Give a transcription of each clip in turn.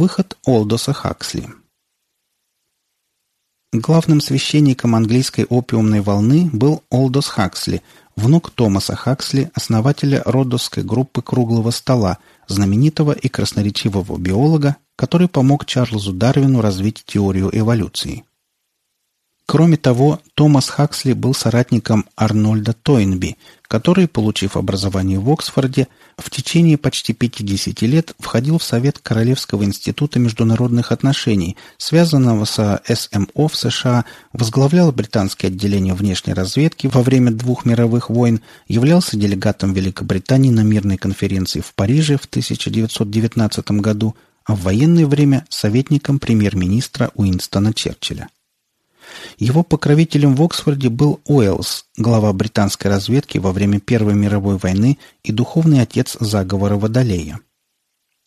Выход Олдоса Хаксли Главным священником английской опиумной волны был Олдос Хаксли, внук Томаса Хаксли, основателя родосской группы «Круглого стола», знаменитого и красноречивого биолога, который помог Чарльзу Дарвину развить теорию эволюции. Кроме того, Томас Хаксли был соратником Арнольда Тойнби, который, получив образование в Оксфорде, в течение почти 50 лет входил в Совет Королевского института международных отношений, связанного со СМО в США, возглавлял британское отделение внешней разведки во время двух мировых войн, являлся делегатом Великобритании на мирной конференции в Париже в 1919 году, а в военное время советником премьер-министра Уинстона Черчилля. Его покровителем в Оксфорде был Уэллс, глава британской разведки во время Первой мировой войны и духовный отец заговора Водолея.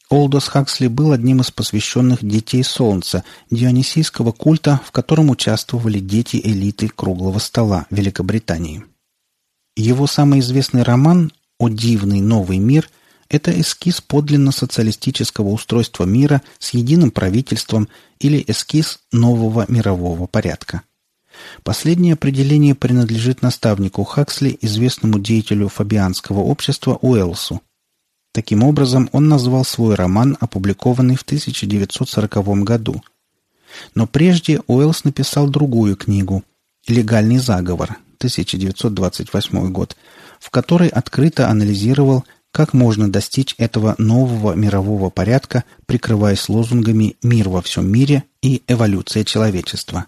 Олдос Хаксли был одним из посвященных «Детей Солнца» дионисийского культа, в котором участвовали дети элиты круглого стола Великобритании. Его самый известный роман «О дивный новый мир» – это эскиз подлинно социалистического устройства мира с единым правительством или эскиз нового мирового порядка. Последнее определение принадлежит наставнику Хаксли, известному деятелю фабианского общества Уэллсу. Таким образом, он назвал свой роман, опубликованный в 1940 году. Но прежде Уэллс написал другую книгу «Легальный заговор» 1928 год, в которой открыто анализировал, как можно достичь этого нового мирового порядка, прикрываясь лозунгами «мир во всем мире» и «эволюция человечества».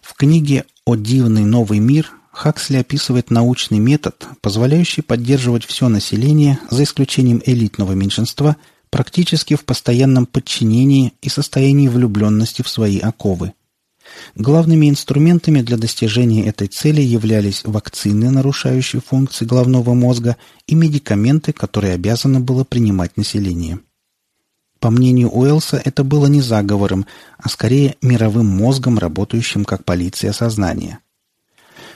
В книге «О дивный новый мир» Хаксли описывает научный метод, позволяющий поддерживать все население, за исключением элитного меньшинства, практически в постоянном подчинении и состоянии влюбленности в свои оковы. Главными инструментами для достижения этой цели являлись вакцины, нарушающие функции головного мозга, и медикаменты, которые обязано было принимать население. По мнению Уэллса, это было не заговором, а скорее мировым мозгом, работающим как полиция сознания.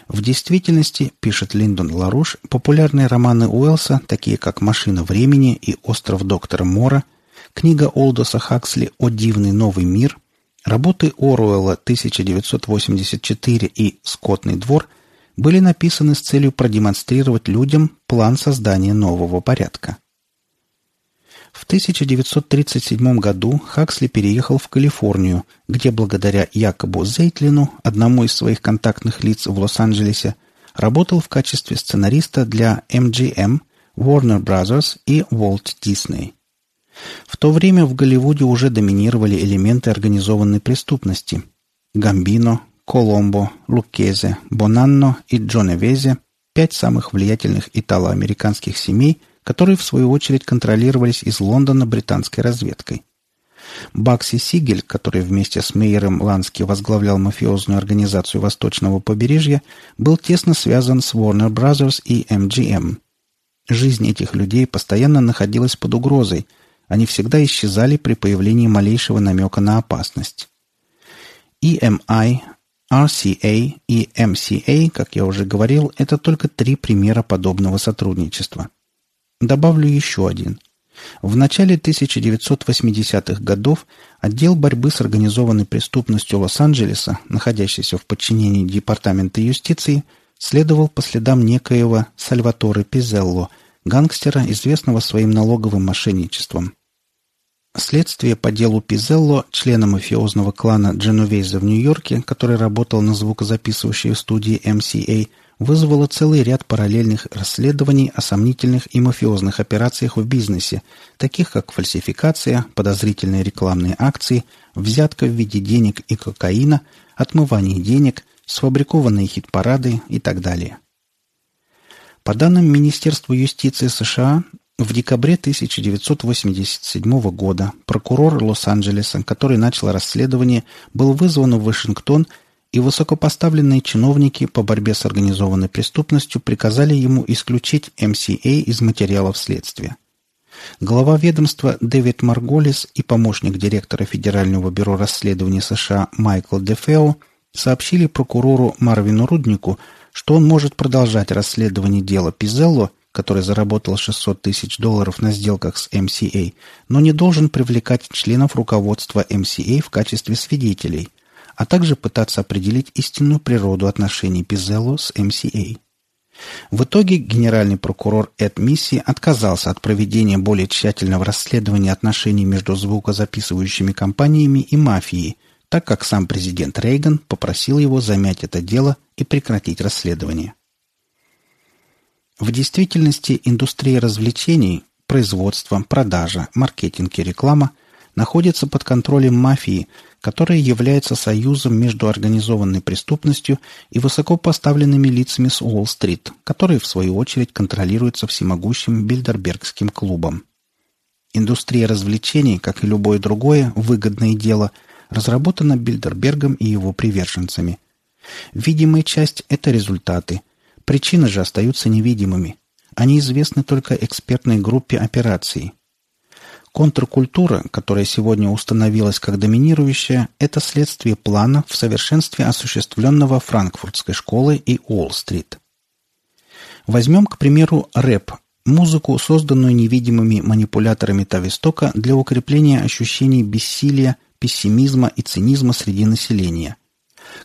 В действительности, пишет Линдон Ларуш, популярные романы Уэллса, такие как «Машина времени» и «Остров доктора Мора», книга Олдоса Хаксли «О дивный новый мир», работы Оруэлла 1984 и «Скотный двор» были написаны с целью продемонстрировать людям план создания нового порядка. В 1937 году Хаксли переехал в Калифорнию, где благодаря Якобу Зейтлину, одному из своих контактных лиц в Лос-Анджелесе, работал в качестве сценариста для MGM, Warner Bros. и Walt Disney. В то время в Голливуде уже доминировали элементы организованной преступности. Гамбино, Коломбо, Лукезе, Бонанно и Джоневезе – пять самых влиятельных итало-американских семей – которые в свою очередь контролировались из Лондона британской разведкой. Бакси Сигель, который вместе с Мейером Лански возглавлял мафиозную организацию Восточного побережья, был тесно связан с Warner Bros. и MGM. Жизнь этих людей постоянно находилась под угрозой, они всегда исчезали при появлении малейшего намека на опасность. EMI, RCA и MCA, как я уже говорил, это только три примера подобного сотрудничества – Добавлю еще один. В начале 1980-х годов отдел борьбы с организованной преступностью Лос-Анджелеса, находящийся в подчинении Департамента юстиции, следовал по следам некоего Сальваторе Пизелло, гангстера, известного своим налоговым мошенничеством. Следствие по делу Пизелло, члена мафиозного клана Дженовейза в Нью-Йорке, который работал на звукозаписывающей студии MCA, вызвало целый ряд параллельных расследований о сомнительных и мафиозных операциях в бизнесе, таких как фальсификация, подозрительные рекламные акции, взятка в виде денег и кокаина, отмывание денег, сфабрикованные хит-парады и так далее. По данным Министерства юстиции США, в декабре 1987 года прокурор Лос-Анджелеса, который начал расследование, был вызван в Вашингтон – и высокопоставленные чиновники по борьбе с организованной преступностью приказали ему исключить МСА из материалов следствия. Глава ведомства Дэвид Марголис и помощник директора Федерального бюро расследований США Майкл Дефео сообщили прокурору Марвину Руднику, что он может продолжать расследование дела Пизелло, который заработал 600 тысяч долларов на сделках с MCA, но не должен привлекать членов руководства MCA в качестве свидетелей, а также пытаться определить истинную природу отношений Пизелло с MCA. В итоге генеральный прокурор Эд Мисси отказался от проведения более тщательного расследования отношений между звукозаписывающими компаниями и мафией, так как сам президент Рейган попросил его замять это дело и прекратить расследование. В действительности индустрия развлечений, производство, продажа, маркетинг и реклама находится под контролем мафии, которая является союзом между организованной преступностью и высокопоставленными лицами с Уолл-стрит, которые в свою очередь контролируются всемогущим Бильдербергским клубом. Индустрия развлечений, как и любое другое выгодное дело, разработана Бильдербергом и его приверженцами. Видимая часть – это результаты – Причины же остаются невидимыми. Они известны только экспертной группе операций. Контркультура, которая сегодня установилась как доминирующая, это следствие плана в совершенстве осуществленного Франкфуртской школой и Уолл-стрит. Возьмем, к примеру, рэп, музыку, созданную невидимыми манипуляторами Тавистока для укрепления ощущений бессилия, пессимизма и цинизма среди населения.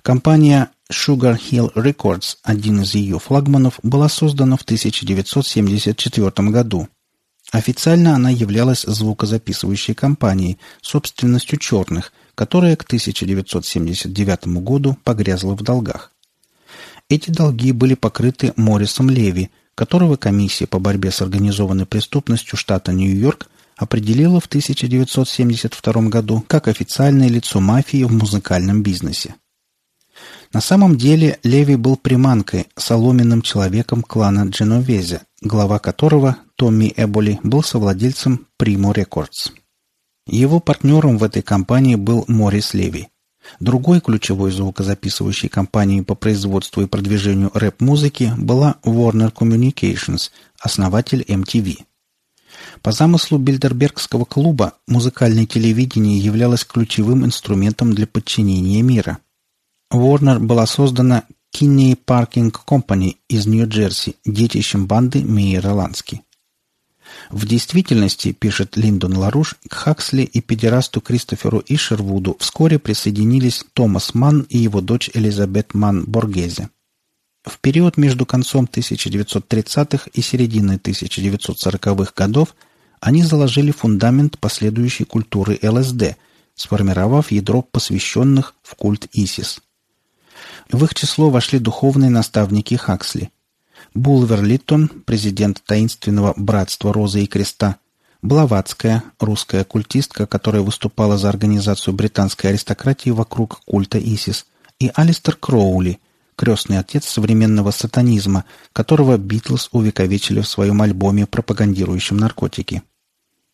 Компания Sugar Hill Records, один из ее флагманов, была создана в 1974 году. Официально она являлась звукозаписывающей компанией, собственностью черных, которая к 1979 году погрязла в долгах. Эти долги были покрыты Моррисом Леви, которого комиссия по борьбе с организованной преступностью штата Нью-Йорк определила в 1972 году как официальное лицо мафии в музыкальном бизнесе. На самом деле Леви был приманкой, соломенным человеком клана Дженовезе, глава которого, Томми Эболи, был совладельцем Primo Records. Его партнером в этой компании был Морис Леви. Другой ключевой звукозаписывающей компанией по производству и продвижению рэп-музыки была Warner Communications, основатель MTV. По замыслу Бильдербергского клуба музыкальное телевидение являлось ключевым инструментом для подчинения мира. Warner была создана Kinney Parking Company из Нью-Джерси, детищем банды Мейера Лански. В действительности, пишет Линдон Ларуш, к Хаксли и педерасту Кристоферу Ишервуду вскоре присоединились Томас Манн и его дочь Элизабет Манн Боргезе. В период между концом 1930-х и серединой 1940-х годов они заложили фундамент последующей культуры ЛСД, сформировав ядро посвященных в культ ИСИС. В их число вошли духовные наставники Хаксли. Булвер Литтон, президент таинственного «Братства Розы и Креста», Блаватская, русская культистка, которая выступала за организацию британской аристократии вокруг культа Исис, и Алистер Кроули, крестный отец современного сатанизма, которого Битлз увековечили в своем альбоме, пропагандирующем наркотики.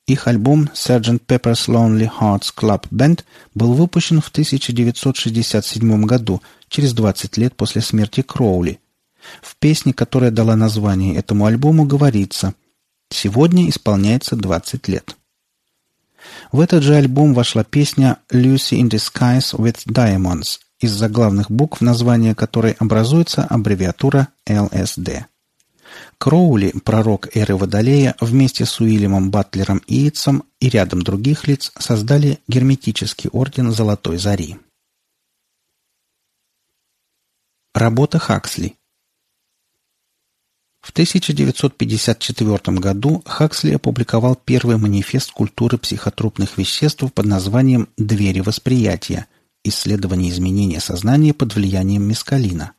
Их альбом Sgt. Pepper's Lonely Hearts Club Band был выпущен в 1967 году через 20 лет после смерти Кроули. В песне, которая дала название этому альбому, говорится «Сегодня исполняется 20 лет». В этот же альбом вошла песня «Lucy in the Skies with Diamonds», из заглавных букв названия которой образуется аббревиатура LSD. Кроули, пророк эры Водолея, вместе с Уильямом Батлером Иитсом и рядом других лиц создали герметический орден Золотой Зари. Работа Хаксли В 1954 году Хаксли опубликовал первый манифест культуры психотропных веществ под названием «Двери восприятия. Исследование изменения сознания под влиянием мескалина».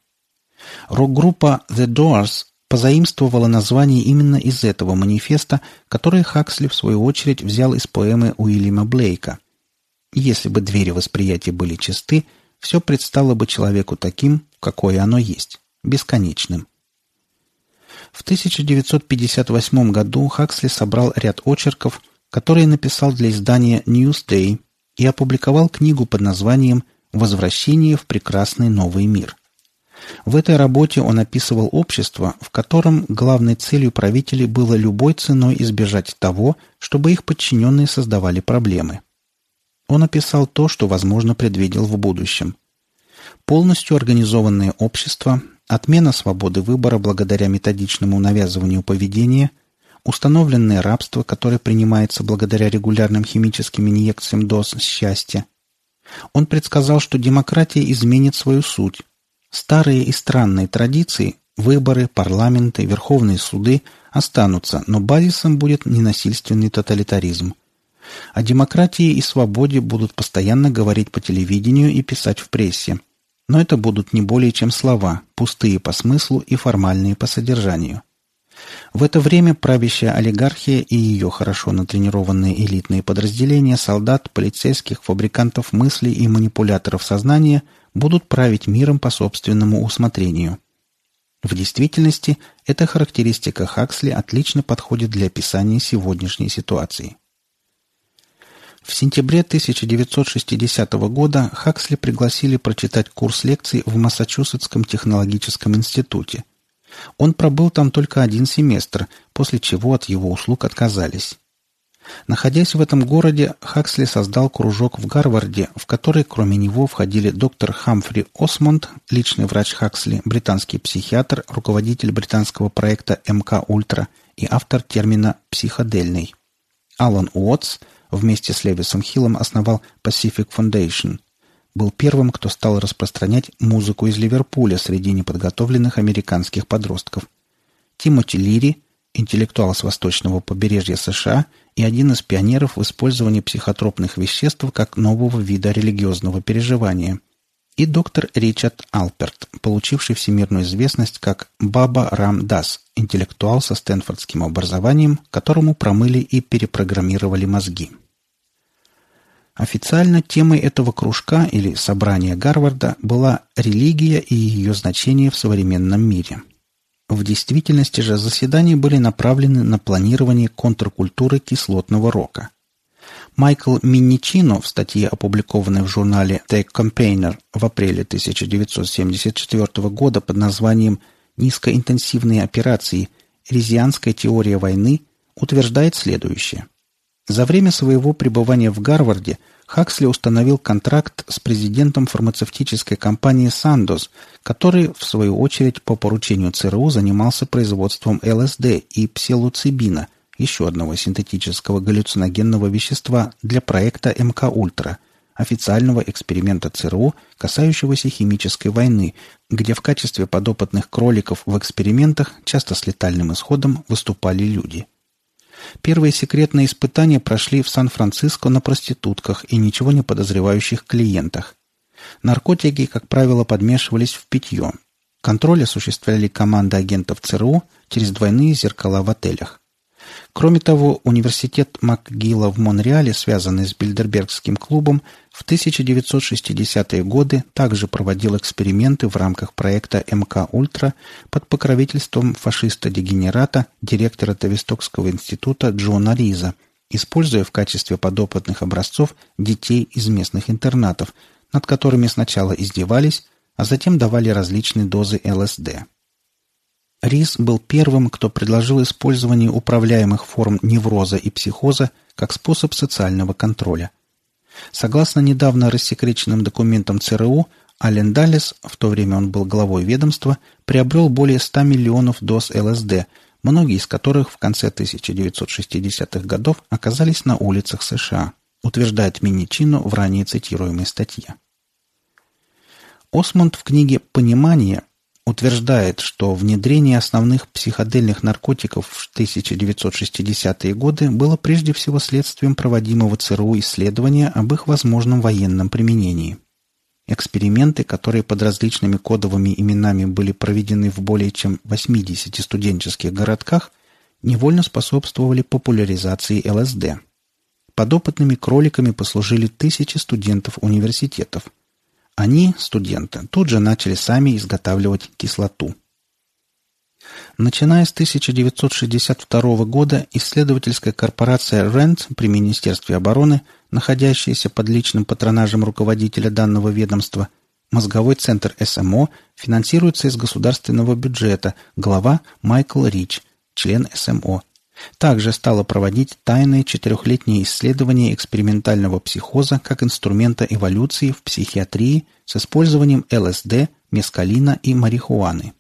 Рок-группа The Doors позаимствовала название именно из этого манифеста, который Хаксли, в свою очередь, взял из поэмы Уильяма Блейка. Если бы двери восприятия были чисты, все предстало бы человеку таким, какое оно есть, бесконечным. В 1958 году Хаксли собрал ряд очерков, которые написал для издания Newsday и опубликовал книгу под названием «Возвращение в прекрасный новый мир». В этой работе он описывал общество, в котором главной целью правителей было любой ценой избежать того, чтобы их подчиненные создавали проблемы. Он описал то, что, возможно, предвидел в будущем полностью организованное общество, отмена свободы выбора благодаря методичному навязыванию поведения, установленное рабство, которое принимается благодаря регулярным химическим инъекциям доз счастья. Он предсказал, что демократия изменит свою суть. Старые и странные традиции, выборы, парламенты, верховные суды останутся, но базисом будет ненасильственный тоталитаризм. О демократии и свободе будут постоянно говорить по телевидению и писать в прессе. Но это будут не более чем слова, пустые по смыслу и формальные по содержанию. В это время правящая олигархия и ее хорошо натренированные элитные подразделения солдат, полицейских, фабрикантов мыслей и манипуляторов сознания будут править миром по собственному усмотрению. В действительности, эта характеристика Хаксли отлично подходит для описания сегодняшней ситуации. В сентябре 1960 года Хаксли пригласили прочитать курс лекций в Массачусетском технологическом институте. Он пробыл там только один семестр, после чего от его услуг отказались. Находясь в этом городе, Хаксли создал кружок в Гарварде, в который кроме него входили доктор Хамфри Осмонд, личный врач Хаксли, британский психиатр, руководитель британского проекта МК Ультра и автор термина «психодельный». Алан Уотс – вместе с Левисом Хиллом основал Pacific Foundation. Был первым, кто стал распространять музыку из Ливерпуля среди неподготовленных американских подростков. Тимоти Лири, интеллектуал с восточного побережья США и один из пионеров в использовании психотропных веществ как нового вида религиозного переживания – и доктор Ричард Алперт, получивший всемирную известность как Баба Рам Дас, интеллектуал со стэнфордским образованием, которому промыли и перепрограммировали мозги. Официально темой этого кружка или собрания Гарварда была религия и ее значение в современном мире. В действительности же заседания были направлены на планирование контркультуры кислотного рока. Майкл Минничино в статье, опубликованной в журнале The Campaigner в апреле 1974 года под названием «Низкоинтенсивные операции. Резианская теория войны» утверждает следующее. За время своего пребывания в Гарварде Хаксли установил контракт с президентом фармацевтической компании Sandoz, который, в свою очередь, по поручению ЦРУ занимался производством ЛСД и псилоцибина, еще одного синтетического галлюциногенного вещества для проекта МК-Ультра, официального эксперимента ЦРУ, касающегося химической войны, где в качестве подопытных кроликов в экспериментах, часто с летальным исходом, выступали люди – Первые секретные испытания прошли в Сан-Франциско на проститутках и ничего не подозревающих клиентах. Наркотики, как правило, подмешивались в питье. Контроль осуществляли команды агентов ЦРУ через двойные зеркала в отелях. Кроме того, университет МакГилла в Монреале, связанный с Бильдербергским клубом, в 1960-е годы также проводил эксперименты в рамках проекта МК «Ультра» под покровительством фашиста-дегенерата, директора Тавистокского института Джона Риза, используя в качестве подопытных образцов детей из местных интернатов, над которыми сначала издевались, а затем давали различные дозы ЛСД. Рис был первым, кто предложил использование управляемых форм невроза и психоза как способ социального контроля. Согласно недавно рассекреченным документам ЦРУ, Ален Даллес, в то время он был главой ведомства, приобрел более 100 миллионов доз ЛСД, многие из которых в конце 1960-х годов оказались на улицах США, утверждает Миничино в ранее цитируемой статье. Осмонд в книге «Понимание» утверждает, что внедрение основных психодельных наркотиков в 1960-е годы было прежде всего следствием проводимого ЦРУ исследования об их возможном военном применении. Эксперименты, которые под различными кодовыми именами были проведены в более чем 80 студенческих городках, невольно способствовали популяризации ЛСД. Подопытными кроликами послужили тысячи студентов университетов – они, студенты, тут же начали сами изготавливать кислоту. Начиная с 1962 года исследовательская корпорация RAND при Министерстве обороны, находящаяся под личным патронажем руководителя данного ведомства, мозговой центр СМО финансируется из государственного бюджета, глава Майкл Рич, член СМО, также стала проводить тайные четырехлетние исследования экспериментального психоза как инструмента эволюции в психиатрии с использованием ЛСД, мескалина и марихуаны.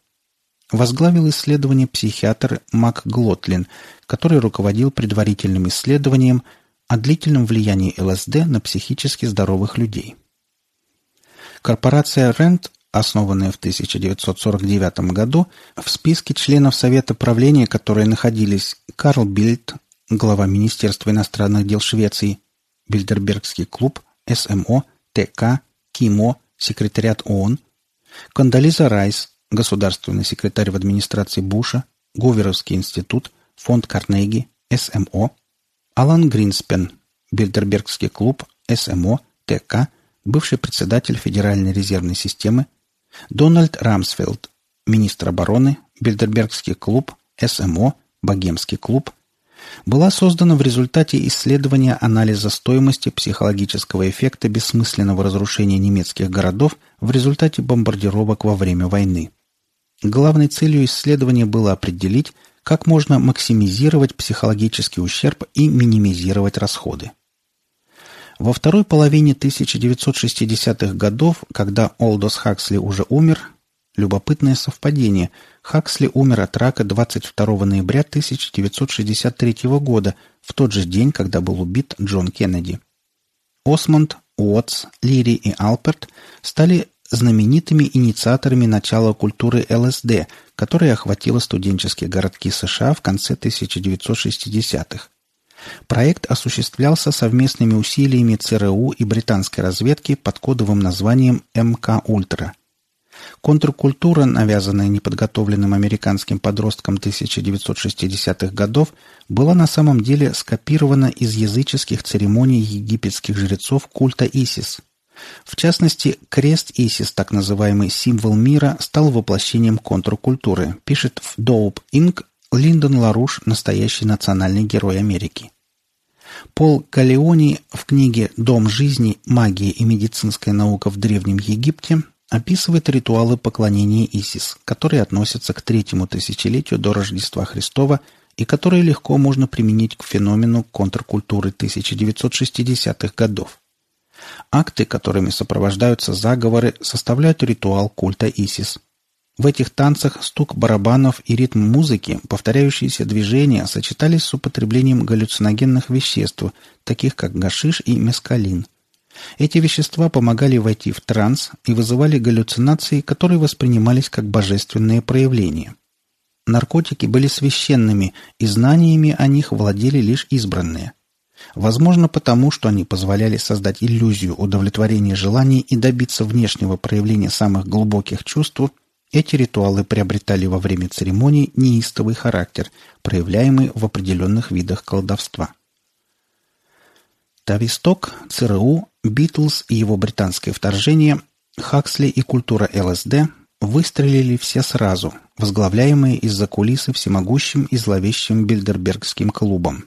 Возглавил исследование психиатр Мак Глотлин, который руководил предварительным исследованием о длительном влиянии ЛСД на психически здоровых людей. Корпорация Rent, основанная в 1949 году, в списке членов Совета правления, которые находились Карл Бильд, глава Министерства иностранных дел Швеции, Бильдербергский клуб, СМО, ТК, КИМО, секретариат ООН, Кондолиза Райс, государственный секретарь в администрации Буша, Гуверовский институт, фонд Карнеги, СМО, Алан Гринспен, Бильдербергский клуб, СМО, ТК, бывший председатель Федеральной резервной системы, Дональд Рамсфелд, министр обороны, Бильдербергский клуб, СМО, Богемский клуб, была создана в результате исследования анализа стоимости психологического эффекта бессмысленного разрушения немецких городов в результате бомбардировок во время войны. Главной целью исследования было определить, как можно максимизировать психологический ущерб и минимизировать расходы. Во второй половине 1960-х годов, когда Олдос Хаксли уже умер, любопытное совпадение – Хаксли умер от рака 22 ноября 1963 года, в тот же день, когда был убит Джон Кеннеди. Осмонд, Уотс, Лири и Алперт стали знаменитыми инициаторами начала культуры ЛСД, которая охватила студенческие городки США в конце 1960-х. Проект осуществлялся совместными усилиями ЦРУ и британской разведки под кодовым названием МК «Ультра». Контркультура, навязанная неподготовленным американским подросткам 1960-х годов, была на самом деле скопирована из языческих церемоний египетских жрецов культа Исис. В частности, крест Исис, так называемый символ мира, стал воплощением контркультуры, пишет в Dope Inc. Линдон Ларуш, настоящий национальный герой Америки. Пол Галеони в книге «Дом жизни. Магия и медицинская наука в Древнем Египте» описывает ритуалы поклонения Исис, которые относятся к третьему тысячелетию до Рождества Христова и которые легко можно применить к феномену контркультуры 1960-х годов. Акты, которыми сопровождаются заговоры, составляют ритуал культа Исис. В этих танцах стук барабанов и ритм музыки, повторяющиеся движения, сочетались с употреблением галлюциногенных веществ, таких как гашиш и мескалин. Эти вещества помогали войти в транс и вызывали галлюцинации, которые воспринимались как божественные проявления. Наркотики были священными, и знаниями о них владели лишь избранные. Возможно, потому, что они позволяли создать иллюзию удовлетворения желаний и добиться внешнего проявления самых глубоких чувств, эти ритуалы приобретали во время церемоний неистовый характер, проявляемый в определенных видах колдовства. Тависток, ЦРУ, Битлз и его британское вторжение, Хаксли и культура ЛСД выстрелили все сразу, возглавляемые из-за кулисы всемогущим и зловещим Бильдербергским клубом.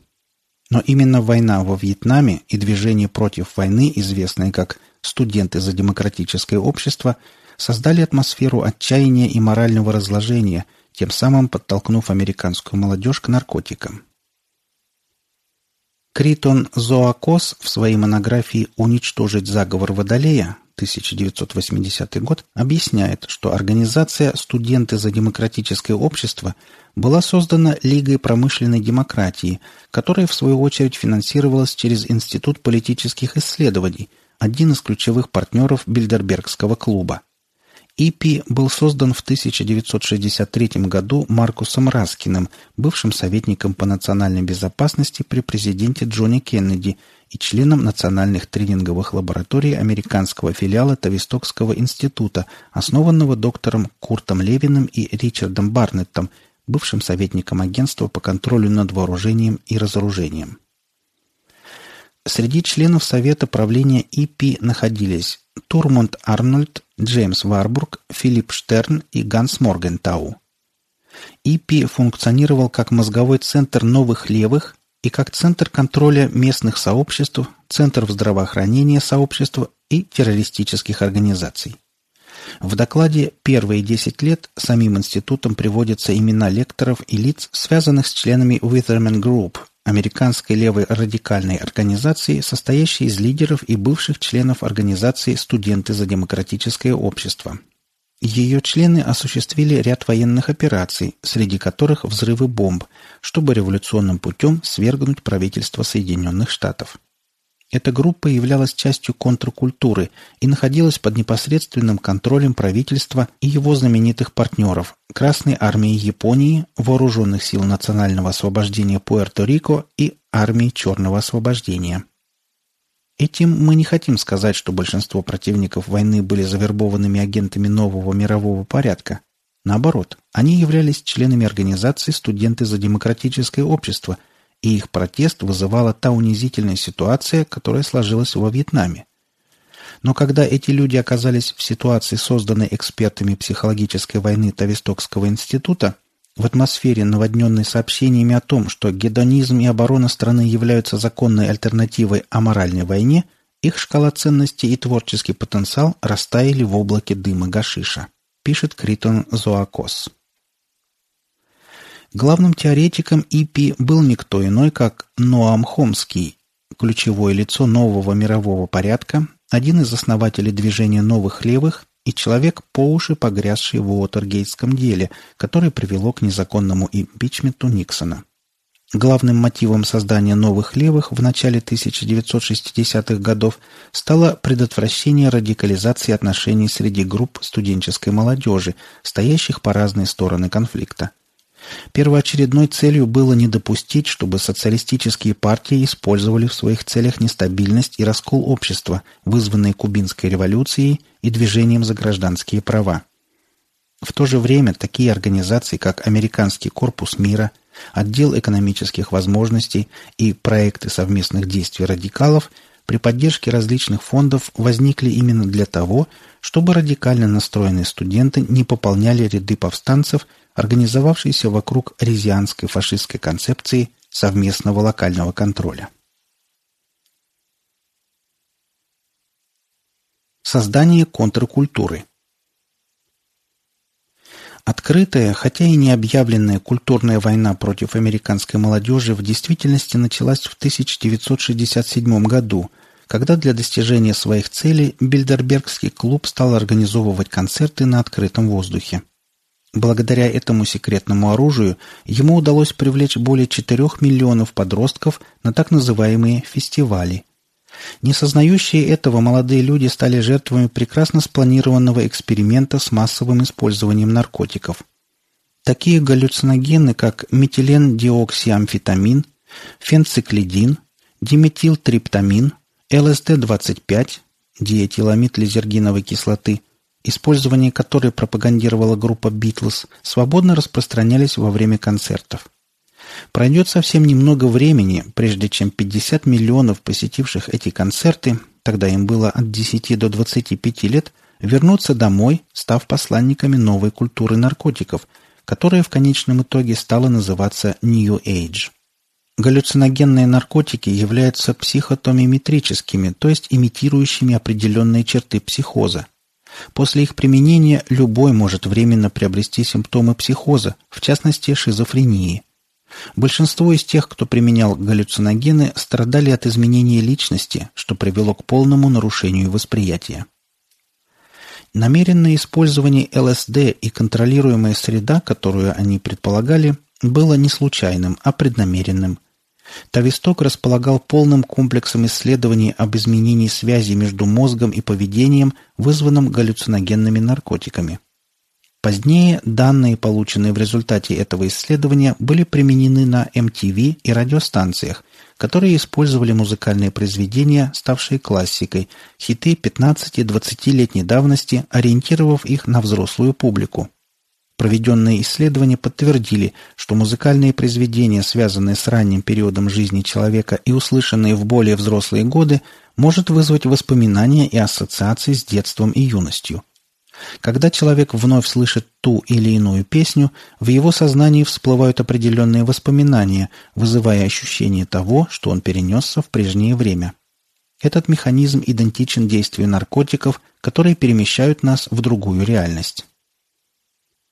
Но именно война во Вьетнаме и движение против войны, известное как «студенты за демократическое общество», создали атмосферу отчаяния и морального разложения, тем самым подтолкнув американскую молодежь к наркотикам. Критон Зоакос в своей монографии «Уничтожить заговор Водолея» 1980 год объясняет, что организация «Студенты за демократическое общество» была создана Лигой промышленной демократии, которая в свою очередь финансировалась через Институт политических исследований, один из ключевых партнеров Бильдербергского клуба. ИПИ был создан в 1963 году Маркусом Раскиным, бывшим советником по национальной безопасности при президенте Джонни Кеннеди и членом национальных тренинговых лабораторий американского филиала Тавистокского института, основанного доктором Куртом Левиным и Ричардом Барнеттом, бывшим советником агентства по контролю над вооружением и разоружением. Среди членов Совета правления ИПИ находились Турмунд Арнольд, Джеймс Варбург, Филипп Штерн и Ганс Моргентау. ИПИ функционировал как мозговой центр новых левых и как центр контроля местных сообществ, центр здравоохранения сообщества и террористических организаций. В докладе «Первые 10 лет» самим институтом приводятся имена лекторов и лиц, связанных с членами Witherman Group, американской левой радикальной организации, состоящей из лидеров и бывших членов организации «Студенты за демократическое общество». Ее члены осуществили ряд военных операций, среди которых взрывы бомб, чтобы революционным путем свергнуть правительство Соединенных Штатов. Эта группа являлась частью контркультуры и находилась под непосредственным контролем правительства и его знаменитых партнеров – Красной армии Японии, Вооруженных сил национального освобождения Пуэрто-Рико и Армии Черного освобождения. Этим мы не хотим сказать, что большинство противников войны были завербованными агентами нового мирового порядка. Наоборот, они являлись членами организации «Студенты за демократическое общество», и их протест вызывала та унизительная ситуация, которая сложилась во Вьетнаме. Но когда эти люди оказались в ситуации, созданной экспертами психологической войны Тавистокского института, в атмосфере, наводненной сообщениями о том, что гедонизм и оборона страны являются законной альтернативой аморальной войне, их шкала ценностей и творческий потенциал растаяли в облаке дыма гашиша, пишет Критон Зоакос. Главным теоретиком ИПИ был никто иной, как Ноам Хомский, ключевое лицо нового мирового порядка, один из основателей движения новых левых и человек, по уши погрязший в Уотергейтском деле, которое привело к незаконному импичменту Никсона. Главным мотивом создания новых левых в начале 1960-х годов стало предотвращение радикализации отношений среди групп студенческой молодежи, стоящих по разные стороны конфликта. Первоочередной целью было не допустить, чтобы социалистические партии использовали в своих целях нестабильность и раскол общества, вызванные кубинской революцией и движением за гражданские права. В то же время такие организации, как Американский корпус мира, Отдел экономических возможностей и проекты совместных действий радикалов при поддержке различных фондов возникли именно для того, чтобы радикально настроенные студенты не пополняли ряды повстанцев – организовавшийся вокруг резианской фашистской концепции совместного локального контроля. Создание контркультуры Открытая, хотя и не объявленная культурная война против американской молодежи в действительности началась в 1967 году, когда для достижения своих целей Бильдербергский клуб стал организовывать концерты на открытом воздухе. Благодаря этому секретному оружию ему удалось привлечь более 4 миллионов подростков на так называемые «фестивали». Несознающие этого молодые люди стали жертвами прекрасно спланированного эксперимента с массовым использованием наркотиков. Такие галлюциногены, как метилен-диоксиамфетамин, фенциклидин, диметилтриптамин, ЛСД-25, диэтиламид лизергиновой кислоты – использование которой пропагандировала группа «Битлз», свободно распространялись во время концертов. Пройдет совсем немного времени, прежде чем 50 миллионов посетивших эти концерты, тогда им было от 10 до 25 лет, вернутся домой, став посланниками новой культуры наркотиков, которая в конечном итоге стала называться New Age. Галлюциногенные наркотики являются психотомиметрическими, то есть имитирующими определенные черты психоза – После их применения любой может временно приобрести симптомы психоза, в частности шизофрении. Большинство из тех, кто применял галлюциногены, страдали от изменения личности, что привело к полному нарушению восприятия. Намеренное использование ЛСД и контролируемая среда, которую они предполагали, было не случайным, а преднамеренным. Тависток располагал полным комплексом исследований об изменении связи между мозгом и поведением, вызванным галлюциногенными наркотиками. Позднее данные, полученные в результате этого исследования, были применены на MTV и радиостанциях, которые использовали музыкальные произведения, ставшие классикой, хиты 15-20-летней давности, ориентировав их на взрослую публику. Проведенные исследования подтвердили, что музыкальные произведения, связанные с ранним периодом жизни человека и услышанные в более взрослые годы, может вызвать воспоминания и ассоциации с детством и юностью. Когда человек вновь слышит ту или иную песню, в его сознании всплывают определенные воспоминания, вызывая ощущение того, что он перенесся в прежнее время. Этот механизм идентичен действию наркотиков, которые перемещают нас в другую реальность.